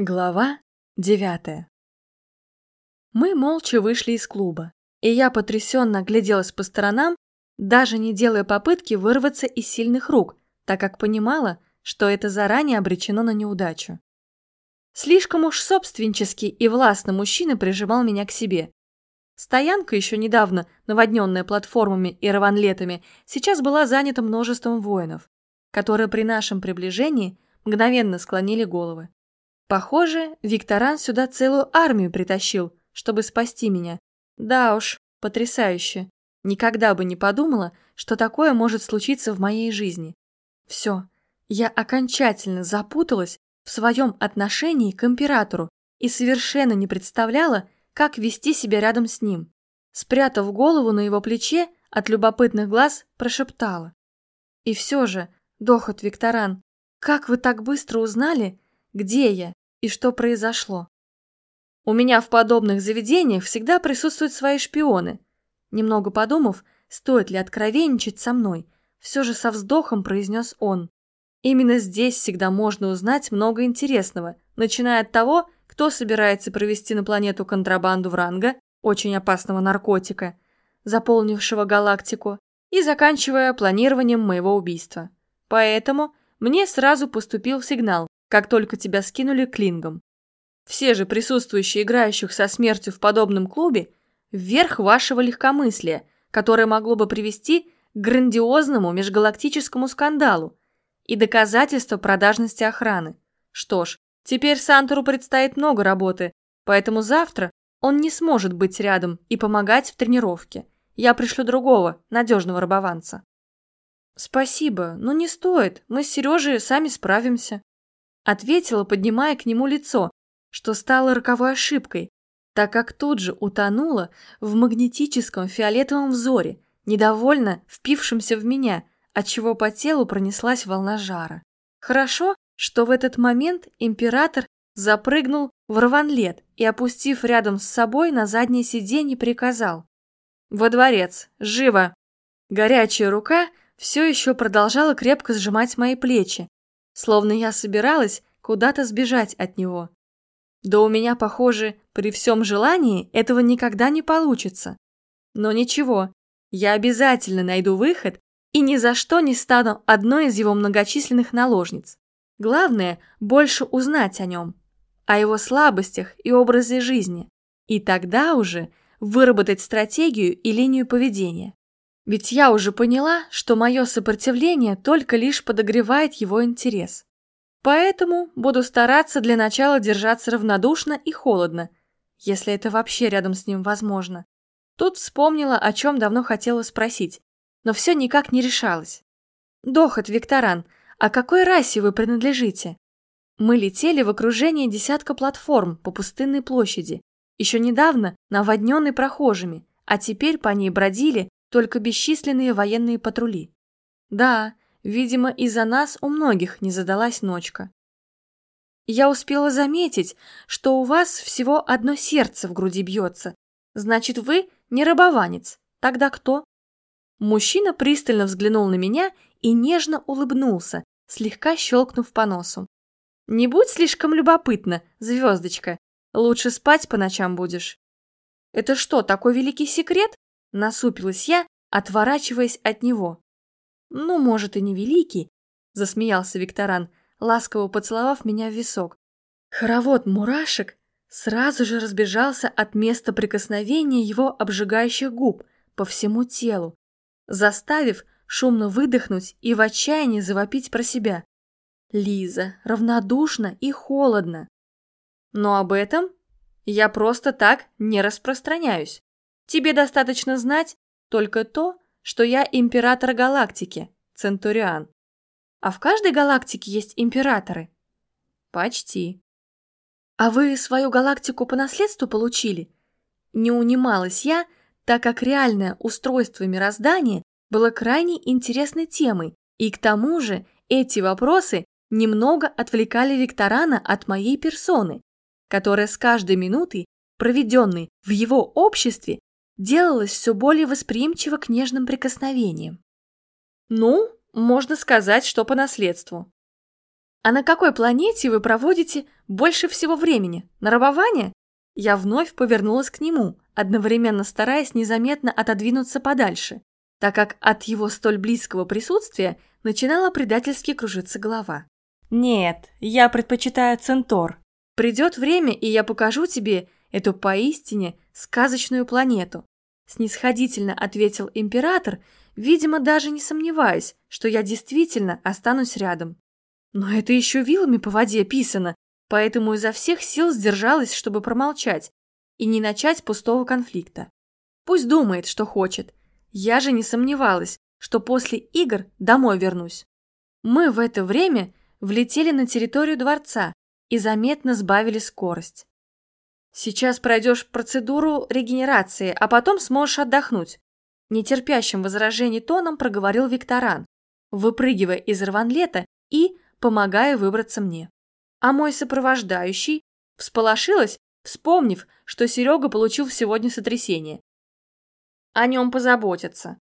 Глава девятая Мы молча вышли из клуба, и я потрясенно гляделась по сторонам, даже не делая попытки вырваться из сильных рук, так как понимала, что это заранее обречено на неудачу. Слишком уж собственнический и властный мужчина прижимал меня к себе. Стоянка, еще недавно наводненная платформами и раванлетами, сейчас была занята множеством воинов, которые при нашем приближении мгновенно склонили головы. Похоже, Викторан сюда целую армию притащил, чтобы спасти меня. Да уж, потрясающе. Никогда бы не подумала, что такое может случиться в моей жизни. Все, я окончательно запуталась в своем отношении к императору и совершенно не представляла, как вести себя рядом с ним. Спрятав голову на его плече, от любопытных глаз прошептала. И все же, Дохот Викторан, как вы так быстро узнали, где я и что произошло. У меня в подобных заведениях всегда присутствуют свои шпионы. Немного подумав, стоит ли откровенничать со мной, все же со вздохом произнес он. Именно здесь всегда можно узнать много интересного, начиная от того, кто собирается провести на планету контрабанду вранга, очень опасного наркотика, заполнившего галактику, и заканчивая планированием моего убийства. Поэтому мне сразу поступил сигнал, как только тебя скинули клингом. Все же присутствующие играющих со смертью в подобном клубе вверх вашего легкомыслия, которое могло бы привести к грандиозному межгалактическому скандалу и доказательство продажности охраны. Что ж, теперь Сантору предстоит много работы, поэтому завтра он не сможет быть рядом и помогать в тренировке. Я пришлю другого, надежного рабованца. Спасибо, но не стоит, мы с Сережей сами справимся. Ответила, поднимая к нему лицо, что стало роковой ошибкой, так как тут же утонула в магнетическом фиолетовом взоре, недовольно впившемся в меня, отчего по телу пронеслась волна жара. Хорошо, что в этот момент император запрыгнул в рванлет и, опустив рядом с собой на заднее сиденье, приказал. «Во дворец! Живо!» Горячая рука все еще продолжала крепко сжимать мои плечи, словно я собиралась куда-то сбежать от него. Да у меня, похоже, при всем желании этого никогда не получится. Но ничего, я обязательно найду выход и ни за что не стану одной из его многочисленных наложниц. Главное – больше узнать о нем, о его слабостях и образе жизни, и тогда уже выработать стратегию и линию поведения. Ведь я уже поняла, что мое сопротивление только лишь подогревает его интерес. Поэтому буду стараться для начала держаться равнодушно и холодно, если это вообще рядом с ним возможно. Тут вспомнила, о чем давно хотела спросить, но все никак не решалась. «Дохот, Викторан, а какой расе вы принадлежите?» Мы летели в окружении десятка платформ по пустынной площади, еще недавно наводненной прохожими, а теперь по ней бродили только бесчисленные военные патрули. Да, видимо, из-за нас у многих не задалась ночка. Я успела заметить, что у вас всего одно сердце в груди бьется. Значит, вы не рабованец. Тогда кто? Мужчина пристально взглянул на меня и нежно улыбнулся, слегка щелкнув по носу. Не будь слишком любопытна, звездочка. Лучше спать по ночам будешь. Это что, такой великий секрет? Насупилась я, отворачиваясь от него. «Ну, может, и не великий», – засмеялся Викторан, ласково поцеловав меня в висок. Хоровод мурашек сразу же разбежался от места прикосновения его обжигающих губ по всему телу, заставив шумно выдохнуть и в отчаянии завопить про себя. Лиза, равнодушно и холодно. Но об этом я просто так не распространяюсь. Тебе достаточно знать только то, что я император галактики, Центуриан. А в каждой галактике есть императоры? Почти. А вы свою галактику по наследству получили? Не унималась я, так как реальное устройство мироздания было крайне интересной темой, и к тому же эти вопросы немного отвлекали Викторана от моей персоны, которая с каждой минутой, проведенной в его обществе, делалась все более восприимчива к нежным прикосновениям. Ну, можно сказать, что по наследству. А на какой планете вы проводите больше всего времени? На рабование? Я вновь повернулась к нему, одновременно стараясь незаметно отодвинуться подальше, так как от его столь близкого присутствия начинала предательски кружиться голова. «Нет, я предпочитаю Центор. Придет время, и я покажу тебе эту поистине сказочную планету», снисходительно ответил император, видимо, даже не сомневаясь, что я действительно останусь рядом. Но это еще вилами по воде писано, поэтому изо всех сил сдержалась, чтобы промолчать и не начать пустого конфликта. Пусть думает, что хочет. Я же не сомневалась, что после игр домой вернусь. Мы в это время влетели на территорию дворца и заметно сбавили скорость. Сейчас пройдешь процедуру регенерации, а потом сможешь отдохнуть. Нетерпящим возражений тоном проговорил Викторан, выпрыгивая из рванлета и помогая выбраться мне. А мой сопровождающий всполошилась, вспомнив, что Серега получил сегодня сотрясение. О нем позаботятся.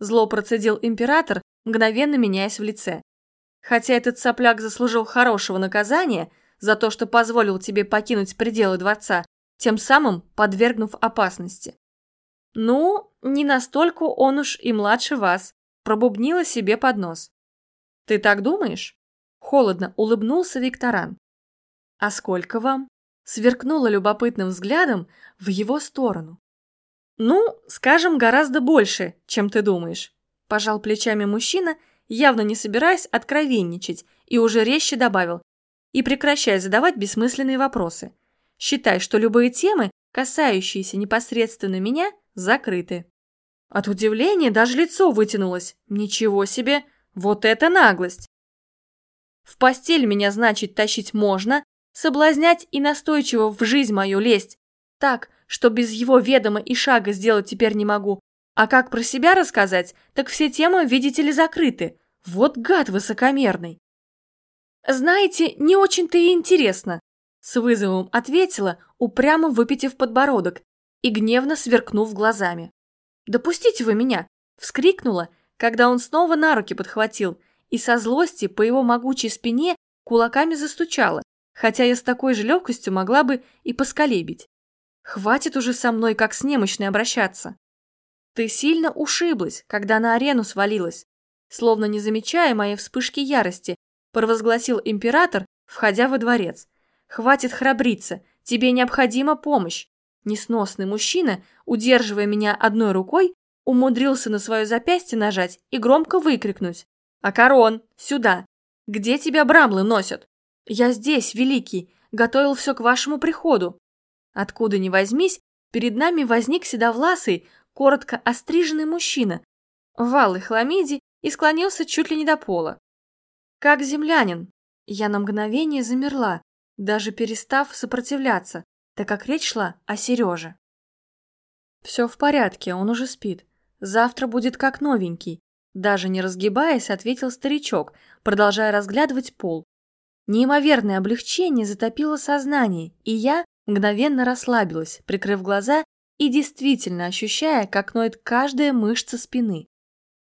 Зло процедил император, мгновенно меняясь в лице. Хотя этот сопляк заслужил хорошего наказания за то, что позволил тебе покинуть пределы дворца, тем самым подвергнув опасности. Ну, не настолько он уж и младше вас, пробубнила себе под нос. Ты так думаешь? Холодно улыбнулся Викторан. А сколько вам? Сверкнула любопытным взглядом в его сторону. Ну, скажем, гораздо больше, чем ты думаешь. Пожал плечами мужчина, явно не собираясь откровенничать, и уже резче добавил. И прекращай задавать бессмысленные вопросы. Считай, что любые темы, касающиеся непосредственно меня, закрыты. От удивления даже лицо вытянулось. Ничего себе, вот это наглость! В постель меня, значит, тащить можно, соблазнять и настойчиво в жизнь мою лезть. Так, что без его ведома и шага сделать теперь не могу. А как про себя рассказать, так все темы, видите ли, закрыты. Вот гад высокомерный. Знаете, не очень-то и интересно. С вызовом ответила, упрямо выпитив подбородок и гневно сверкнув глазами. «Допустите вы меня!» – вскрикнула, когда он снова на руки подхватил и со злости по его могучей спине кулаками застучала, хотя я с такой же легкостью могла бы и посколебить. Хватит уже со мной как с немощной обращаться. Ты сильно ушиблась, когда на арену свалилась. Словно не замечая моей вспышки ярости, провозгласил император, входя во дворец. Хватит храбриться, тебе необходима помощь. Несносный мужчина, удерживая меня одной рукой, умудрился на свое запястье нажать и громко выкрикнуть. «Акарон, сюда! Где тебя брамлы носят? Я здесь, великий, готовил все к вашему приходу». Откуда ни возьмись, перед нами возник седовласый, коротко остриженный мужчина в алой хламиде и склонился чуть ли не до пола. Как землянин, я на мгновение замерла, даже перестав сопротивляться, так как речь шла о Сереже. «Все в порядке, он уже спит. Завтра будет как новенький», даже не разгибаясь, ответил старичок, продолжая разглядывать пол. Неимоверное облегчение затопило сознание, и я мгновенно расслабилась, прикрыв глаза и действительно ощущая, как ноет каждая мышца спины.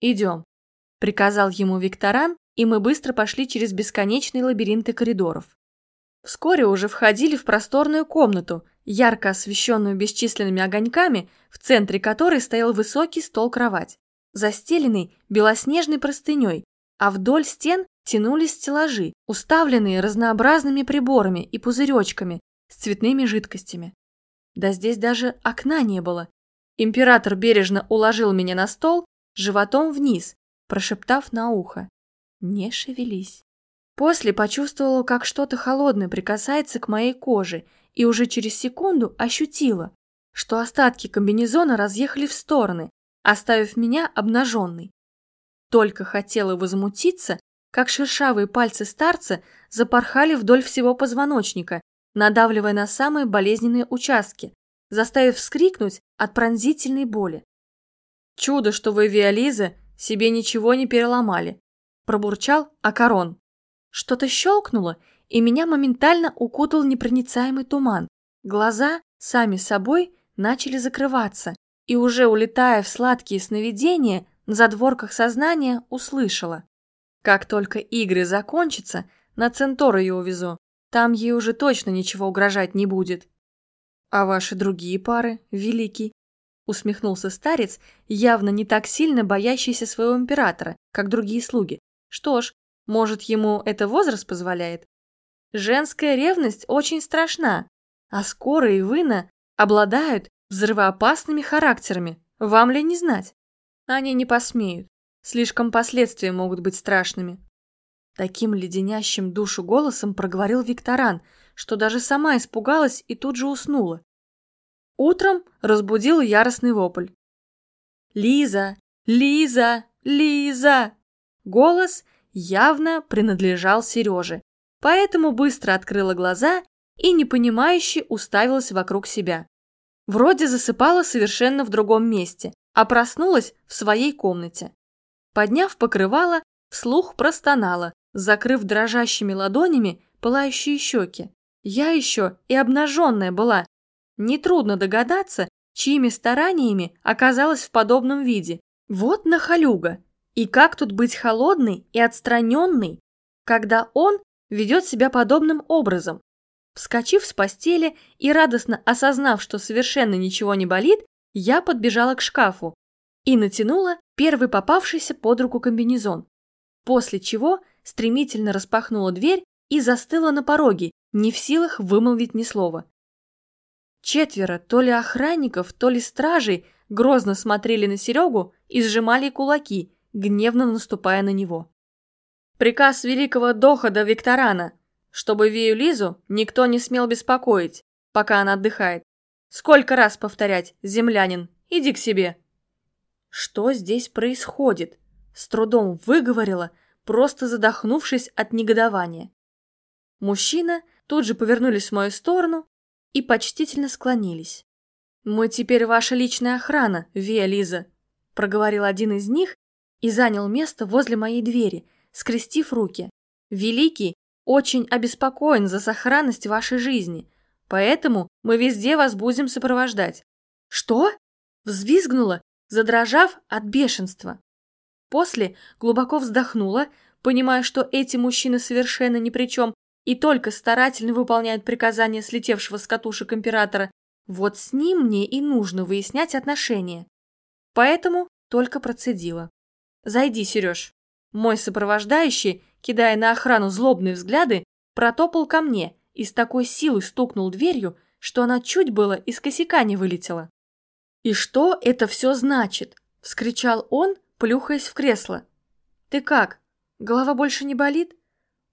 «Идем», — приказал ему Викторан, и мы быстро пошли через бесконечные лабиринты коридоров. Вскоре уже входили в просторную комнату, ярко освещенную бесчисленными огоньками, в центре которой стоял высокий стол-кровать, застеленный белоснежной простыней, а вдоль стен тянулись стеллажи, уставленные разнообразными приборами и пузыречками с цветными жидкостями. Да здесь даже окна не было. Император бережно уложил меня на стол, животом вниз, прошептав на ухо. «Не шевелись». После почувствовала, как что-то холодное прикасается к моей коже, и уже через секунду ощутила, что остатки комбинезона разъехали в стороны, оставив меня обнаженной. Только хотела возмутиться, как шершавые пальцы старца запорхали вдоль всего позвоночника, надавливая на самые болезненные участки, заставив вскрикнуть от пронзительной боли. «Чудо, что вы, Виолиза, себе ничего не переломали», пробурчал Акарон. Что-то щелкнуло, и меня моментально укутал непроницаемый туман. Глаза сами собой начали закрываться, и уже улетая в сладкие сновидения, на задворках сознания услышала. Как только игры закончатся, На Центор ее увезу. Там ей уже точно ничего угрожать не будет. А ваши другие пары, Великий? Усмехнулся старец, явно не так сильно боящийся своего императора, как другие слуги. Что ж, может, ему это возраст позволяет? Женская ревность очень страшна, а скоро и вына обладают взрывоопасными характерами. Вам ли не знать? Они не посмеют. Слишком последствия могут быть страшными. Таким леденящим душу голосом проговорил Викторан, что даже сама испугалась и тут же уснула. Утром разбудил яростный вопль. «Лиза! Лиза! Лиза!» Голос явно принадлежал Сереже, поэтому быстро открыла глаза и непонимающе уставилась вокруг себя. Вроде засыпала совершенно в другом месте, а проснулась в своей комнате. Подняв покрывало, вслух простонала, закрыв дрожащими ладонями пылающие щеки. Я еще и обнаженная была. Нетрудно догадаться, чьими стараниями оказалась в подобном виде. Вот нахалюга. И как тут быть холодной и отстраненной, когда он ведет себя подобным образом? Вскочив с постели и радостно осознав, что совершенно ничего не болит, я подбежала к шкафу и натянула первый попавшийся под руку комбинезон. После чего стремительно распахнула дверь и застыла на пороге, не в силах вымолвить ни слова. Четверо, то ли охранников, то ли стражей, грозно смотрели на Серегу и сжимали кулаки, гневно наступая на него. Приказ великого дохода Викторана, чтобы Вею Лизу никто не смел беспокоить, пока она отдыхает. Сколько раз повторять, землянин, иди к себе. Что здесь происходит? С трудом выговорила, просто задохнувшись от негодования. Мужчина тут же повернулись в мою сторону и почтительно склонились. «Мы теперь ваша личная охрана, Вия Лиза», проговорил один из них и занял место возле моей двери, скрестив руки. «Великий очень обеспокоен за сохранность вашей жизни, поэтому мы везде вас будем сопровождать». «Что?» Взвизгнула, задрожав от бешенства. После глубоко вздохнула, понимая, что эти мужчины совершенно ни при чем и только старательно выполняют приказания слетевшего с катушек императора. Вот с ним мне и нужно выяснять отношения. Поэтому только процедила. «Зайди, Сереж». Мой сопровождающий, кидая на охрану злобные взгляды, протопал ко мне и с такой силой стукнул дверью, что она чуть было из косяка не вылетела. «И что это все значит?» – вскричал он, плюхаясь в кресло. «Ты как? Голова больше не болит?»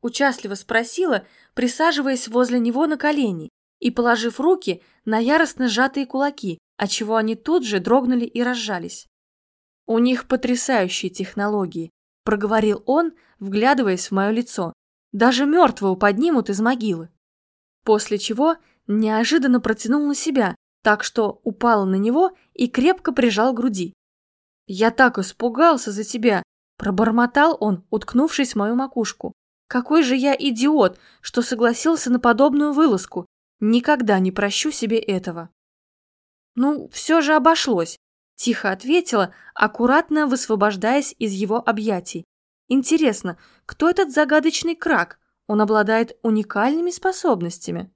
Участливо спросила, присаживаясь возле него на колени и положив руки на яростно сжатые кулаки, отчего они тут же дрогнули и разжались. «У них потрясающие технологии», – проговорил он, вглядываясь в мое лицо. «Даже мертвого поднимут из могилы». После чего неожиданно протянул на себя, так что упал на него и крепко прижал груди. «Я так испугался за тебя!» – пробормотал он, уткнувшись в мою макушку. «Какой же я идиот, что согласился на подобную вылазку! Никогда не прощу себе этого!» «Ну, все же обошлось», – тихо ответила, аккуратно высвобождаясь из его объятий. «Интересно, кто этот загадочный крак? Он обладает уникальными способностями».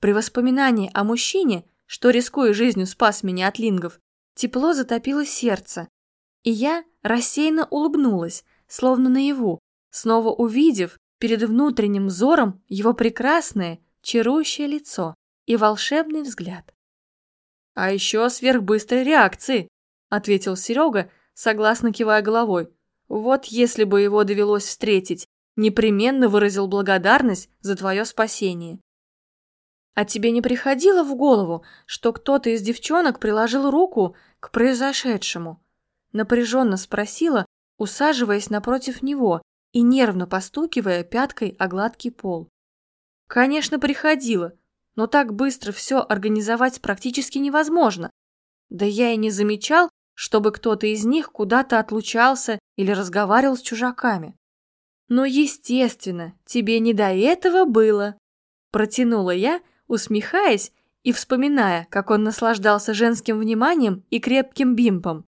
При воспоминании о мужчине, что, рискуя жизнью, спас меня от лингов, Тепло затопило сердце, и я рассеянно улыбнулась, словно наяву, снова увидев перед внутренним взором его прекрасное, чарующее лицо и волшебный взгляд. «А еще сверхбыстрой реакции», — ответил Серега, согласно кивая головой. «Вот если бы его довелось встретить, непременно выразил благодарность за твое спасение. А тебе не приходило в голову, что кто-то из девчонок приложил руку к произошедшему? Напряженно спросила, усаживаясь напротив него и нервно постукивая пяткой о гладкий пол. Конечно, приходило, но так быстро все организовать практически невозможно. Да я и не замечал, чтобы кто-то из них куда-то отлучался или разговаривал с чужаками. Но, естественно, тебе не до этого было, протянула я, усмехаясь и вспоминая, как он наслаждался женским вниманием и крепким бимпом.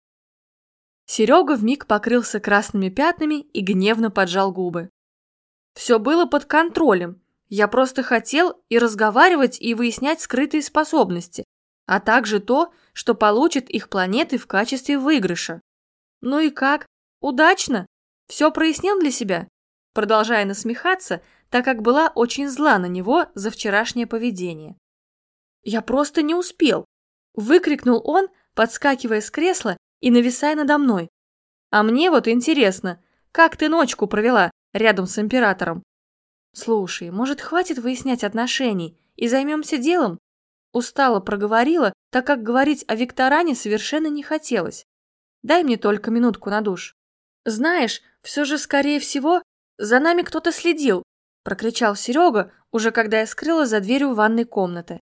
Серега вмиг покрылся красными пятнами и гневно поджал губы. Все было под контролем. Я просто хотел и разговаривать, и выяснять скрытые способности, а также то, что получит их планеты в качестве выигрыша. Ну и как? Удачно? Все прояснил для себя? Продолжая насмехаться, так как была очень зла на него за вчерашнее поведение. «Я просто не успел!» – выкрикнул он, подскакивая с кресла и нависая надо мной. «А мне вот интересно, как ты ночку провела рядом с императором?» «Слушай, может, хватит выяснять отношений и займемся делом?» Устало проговорила, так как говорить о Викторане совершенно не хотелось. «Дай мне только минутку на душ». «Знаешь, все же, скорее всего, за нами кто-то следил, прокричал Серега, уже когда я скрылась за дверью ванной комнаты.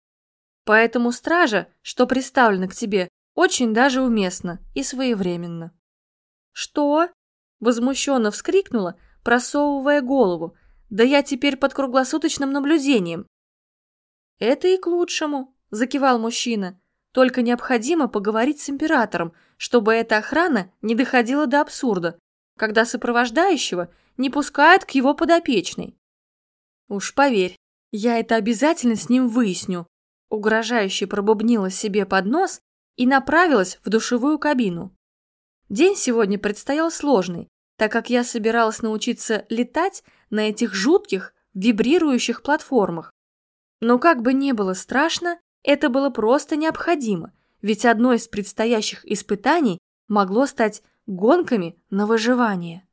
Поэтому стража, что приставлена к тебе, очень даже уместно и своевременно. Что? Возмущенно вскрикнула, просовывая голову. Да я теперь под круглосуточным наблюдением. Это и к лучшему, закивал мужчина. Только необходимо поговорить с императором, чтобы эта охрана не доходила до абсурда, когда сопровождающего не пускают к его подопечной. Уж поверь, я это обязательно с ним выясню. Угрожающе пробубнила себе под нос и направилась в душевую кабину. День сегодня предстоял сложный, так как я собиралась научиться летать на этих жутких, вибрирующих платформах. Но как бы не было страшно, это было просто необходимо, ведь одно из предстоящих испытаний могло стать гонками на выживание.